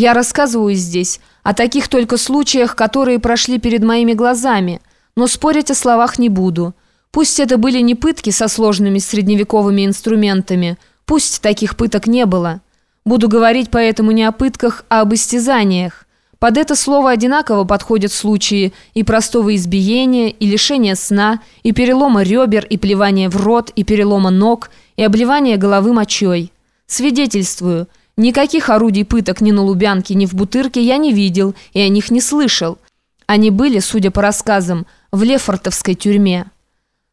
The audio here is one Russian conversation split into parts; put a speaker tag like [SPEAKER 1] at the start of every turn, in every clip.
[SPEAKER 1] Я рассказываю здесь о таких только случаях, которые прошли перед моими глазами, но спорить о словах не буду. Пусть это были не пытки со сложными средневековыми инструментами, пусть таких пыток не было. Буду говорить поэтому не о пытках, а об истязаниях. Под это слово одинаково подходят случаи и простого избиения, и лишения сна, и перелома ребер, и плевания в рот, и перелома ног, и обливания головы мочой. Свидетельствую, никаких орудий пыток ни на Лубянке, ни в Бутырке я не видел и о них не слышал. Они были, судя по рассказам, в Лефортовской тюрьме.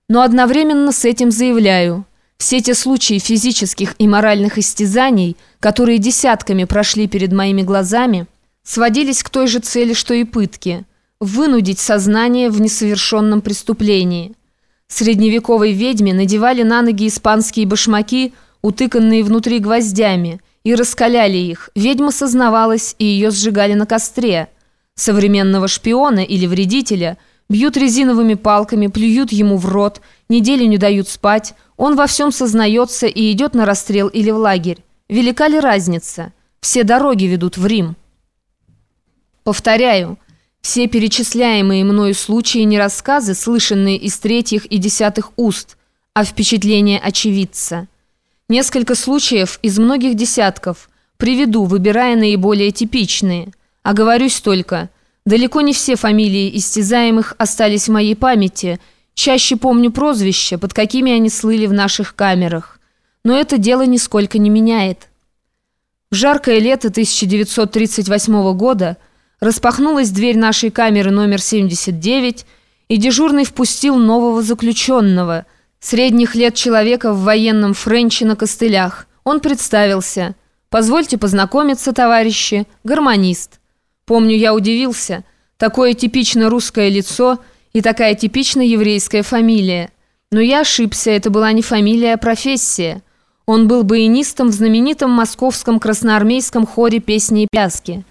[SPEAKER 1] Но одновременно с этим заявляю, все те случаи физических и моральных истязаний, которые десятками прошли перед моими глазами – сводились к той же цели, что и пытки – вынудить сознание в несовершенном преступлении. Средневековой ведьме надевали на ноги испанские башмаки, утыканные внутри гвоздями, и раскаляли их. Ведьма сознавалась, и ее сжигали на костре. Современного шпиона или вредителя бьют резиновыми палками, плюют ему в рот, неделю не дают спать, он во всем сознается и идет на расстрел или в лагерь. Велика ли разница? Все дороги ведут в Рим. Повторяю, все перечисляемые мною случаи не рассказы, слышанные из третьих и десятых уст, а впечатления очевидца. Несколько случаев из многих десятков приведу, выбирая наиболее типичные. Оговорюсь только, далеко не все фамилии истязаемых остались в моей памяти, чаще помню прозвища, под какими они слыли в наших камерах. Но это дело нисколько не меняет. В жаркое лето 1938 года Распахнулась дверь нашей камеры номер 79, и дежурный впустил нового заключенного, средних лет человека в военном френче на костылях. Он представился. «Позвольте познакомиться, товарищи, гармонист». Помню, я удивился. Такое типично русское лицо и такая типично еврейская фамилия. Но я ошибся, это была не фамилия, а профессия. Он был баянистом в знаменитом московском красноармейском хоре песни и пляски.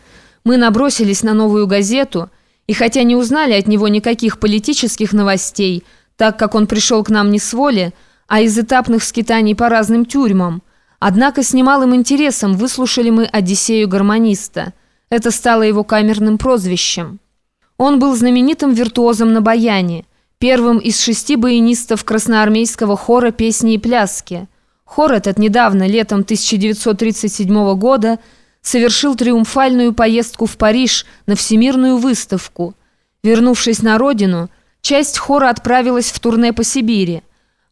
[SPEAKER 1] Мы набросились на новую газету, и хотя не узнали от него никаких политических новостей, так как он пришел к нам не с воли, а из этапных скитаний по разным тюрьмам, однако с немалым интересом выслушали мы «Одиссею гармониста». Это стало его камерным прозвищем. Он был знаменитым виртуозом на баяне, первым из шести баянистов красноармейского хора песни и пляски. Хор этот недавно, летом 1937 года, совершил триумфальную поездку в Париж на Всемирную выставку. Вернувшись на родину, часть хора отправилась в турне по Сибири.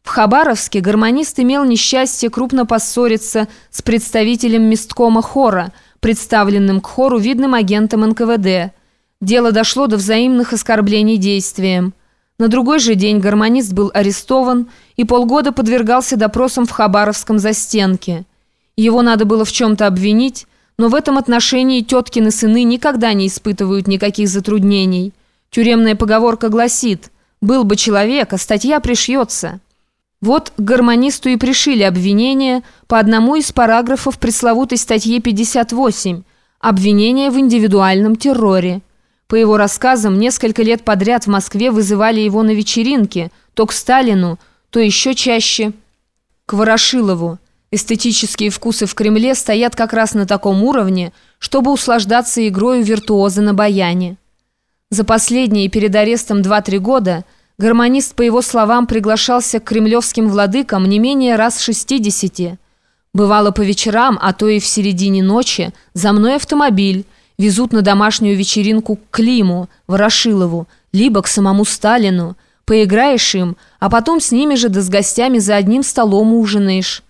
[SPEAKER 1] В Хабаровске гармонист имел несчастье крупно поссориться с представителем месткома хора, представленным к хору видным агентом НКВД. Дело дошло до взаимных оскорблений действием. На другой же день гармонист был арестован и полгода подвергался допросам в Хабаровском застенке. Его надо было в чем-то обвинить, но в этом отношении теткины сыны никогда не испытывают никаких затруднений. Тюремная поговорка гласит «Был бы человек, а статья пришьется». Вот гармонисту и пришили обвинение по одному из параграфов пресловутой статьи 58 «Обвинение в индивидуальном терроре». По его рассказам, несколько лет подряд в Москве вызывали его на вечеринки, то к Сталину, то еще чаще к Ворошилову. Эстетические вкусы в Кремле стоят как раз на таком уровне, чтобы услаждаться игрой виртуоза на баяне. За последние перед арестом 2-3 года гармонист, по его словам, приглашался к кремлевским владыкам не менее раз 60. Бывало по вечерам, а то и в середине ночи, за мной автомобиль, везут на домашнюю вечеринку к Климу, Ворошилову, либо к самому Сталину. Поиграешь им, а потом с ними же да с гостями за одним столом ужинаешь.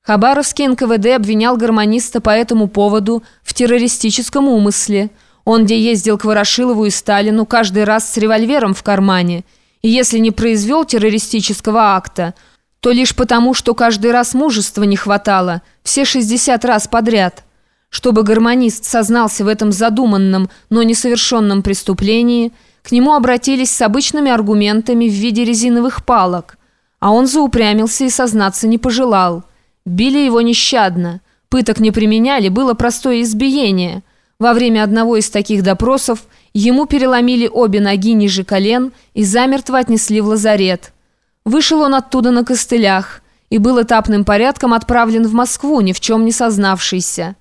[SPEAKER 1] Хабаровский НКВД обвинял гармониста по этому поводу в террористическом умысле. Он, где ездил к Ворошилову и Сталину, каждый раз с револьвером в кармане. И если не произвел террористического акта, то лишь потому, что каждый раз мужества не хватало, все 60 раз подряд. Чтобы гармонист сознался в этом задуманном, но несовершенном преступлении, к нему обратились с обычными аргументами в виде резиновых палок, а он заупрямился и сознаться не пожелал. Били его нещадно. Пыток не применяли, было простое избиение. Во время одного из таких допросов ему переломили обе ноги ниже колен и замертво отнесли в лазарет. Вышел он оттуда на костылях и был этапным порядком отправлен в Москву, ни в чем не сознавшийся.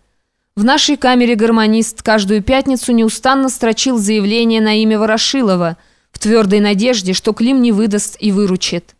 [SPEAKER 1] В нашей камере гармонист каждую пятницу неустанно строчил заявление на имя Ворошилова в твердой надежде, что Клим не выдаст и выручит.